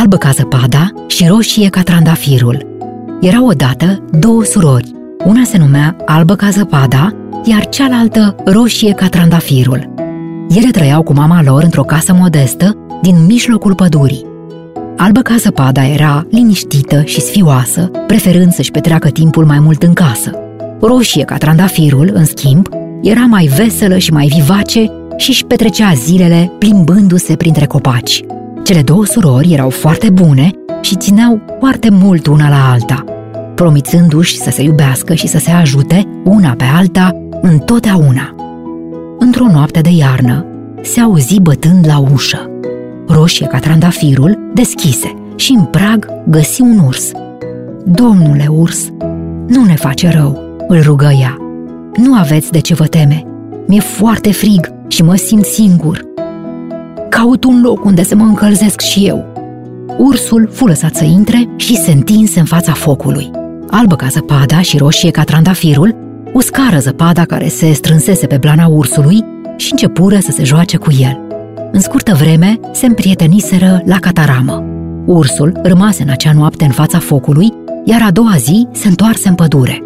albă ca zăpada și roșie ca trandafirul. Erau odată două surori. Una se numea albă ca zăpada, iar cealaltă roșie ca trandafirul. Ele trăiau cu mama lor într-o casă modestă din mijlocul pădurii. Albă ca zăpada era liniștită și sfioasă, preferând să-și petreacă timpul mai mult în casă. Roșie ca trandafirul, în schimb, era mai veselă și mai vivace și își petrecea zilele plimbându-se printre copaci. Cele două surori erau foarte bune și țineau foarte mult una la alta, promițându-și să se iubească și să se ajute una pe alta întotdeauna. Într-o noapte de iarnă, se auzi bătând la ușă. Roșie ca trandafirul deschise și în prag găsi un urs. Domnule urs, nu ne face rău, îl rugă ea. Nu aveți de ce vă teme. Mi-e foarte frig și mă simt singur. Caut un loc unde să mă încălzesc și eu. Ursul fu lăsat să intre și se întinse în fața focului. Albă ca zăpada și roșie ca trandafirul, uscară zăpada care se strânsese pe blana ursului și începură să se joace cu el. În scurtă vreme se împrieteniseră la cataramă. Ursul rămase în acea noapte în fața focului, iar a doua zi se întoarse în pădure.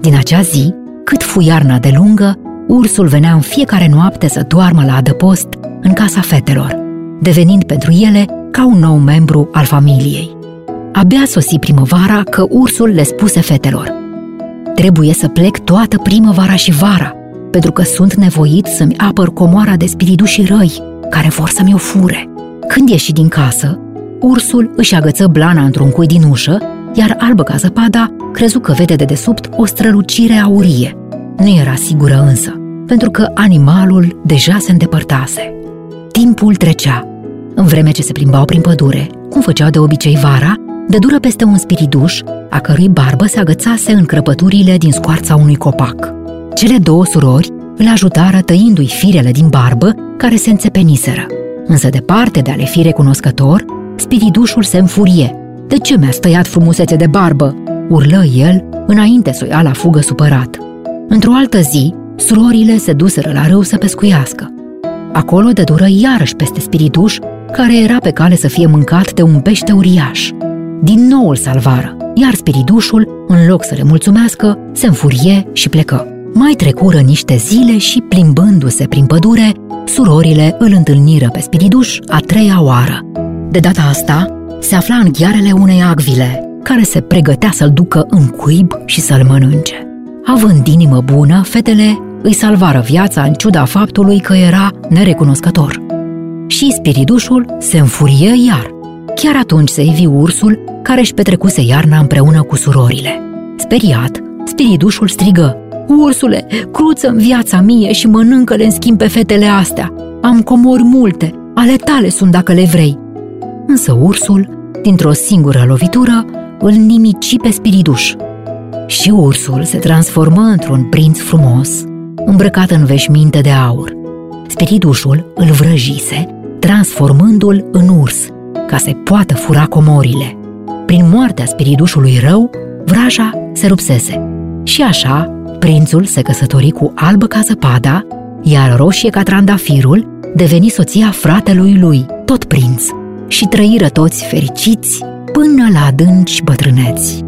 Din acea zi, cât fu iarna de lungă, ursul venea în fiecare noapte să doarmă la adăpost în casa fetelor, devenind pentru ele ca un nou membru al familiei. Abia sosi primăvara că ursul le spuse fetelor Trebuie să plec toată primăvara și vara, pentru că sunt nevoit să-mi apăr comoara de spiriduși răi, care vor să-mi o fure. Când ieși din casă, ursul își agăță blana într-un cui din ușă, iar albă ca zăpada crezu că vede de desubt o strălucire aurie. Nu era sigură însă, pentru că animalul deja se îndepărtase. Timpul trecea. În vreme ce se plimbau prin pădure, cum făceau de obicei vara, dură peste un spiriduș, a cărui barbă se agățase în crăpăturile din scoarța unui copac. Cele două surori îl ajutară tăindu-i firele din barbă care se înțepeniseră. Însă departe de a le fi recunoscător, spiridușul se înfurie. De ce mi-a stăiat frumusețe de barbă?" urlă el, înainte să o ia la fugă supărat. Într-o altă zi, surorile se duseră la râu să pescuiască. Acolo dură iarăși peste spiriduș, care era pe cale să fie mâncat de un pește uriaș. Din nou îl salvară, iar spiridușul, în loc să le mulțumească, se înfurie și plecă. Mai trecură niște zile și, plimbându-se prin pădure, surorile îl întâlniră pe spiriduș a treia oară. De data asta, se afla în ghearele unei agvile, care se pregătea să-l ducă în cuib și să-l mănânce. Având inimă bună, fetele îi salvară viața în ciuda faptului că era nerecunoscător. Și spiridușul se înfurie iar. Chiar atunci se ivi ursul care își petrecuse iarna împreună cu surorile. Speriat, spiridușul strigă, Ursule, cruță în viața mie și mănâncă-le în schimb pe fetele astea. Am comori multe, ale tale sunt dacă le vrei. Însă ursul, dintr-o singură lovitură, îl nimici pe spiriduș. Și ursul se transformă într-un prinț frumos, îmbrăcat în veșminte de aur. Spiridușul îl vrăjise, transformându-l în urs, ca să poată fura comorile. Prin moartea spiridușului rău, vraja se rupsese. Și așa, prințul se căsători cu albă ca zăpada, iar roșie ca trandafirul deveni soția fratelui lui, tot prinț, și trăiră toți fericiți până la adânci bătrâneți.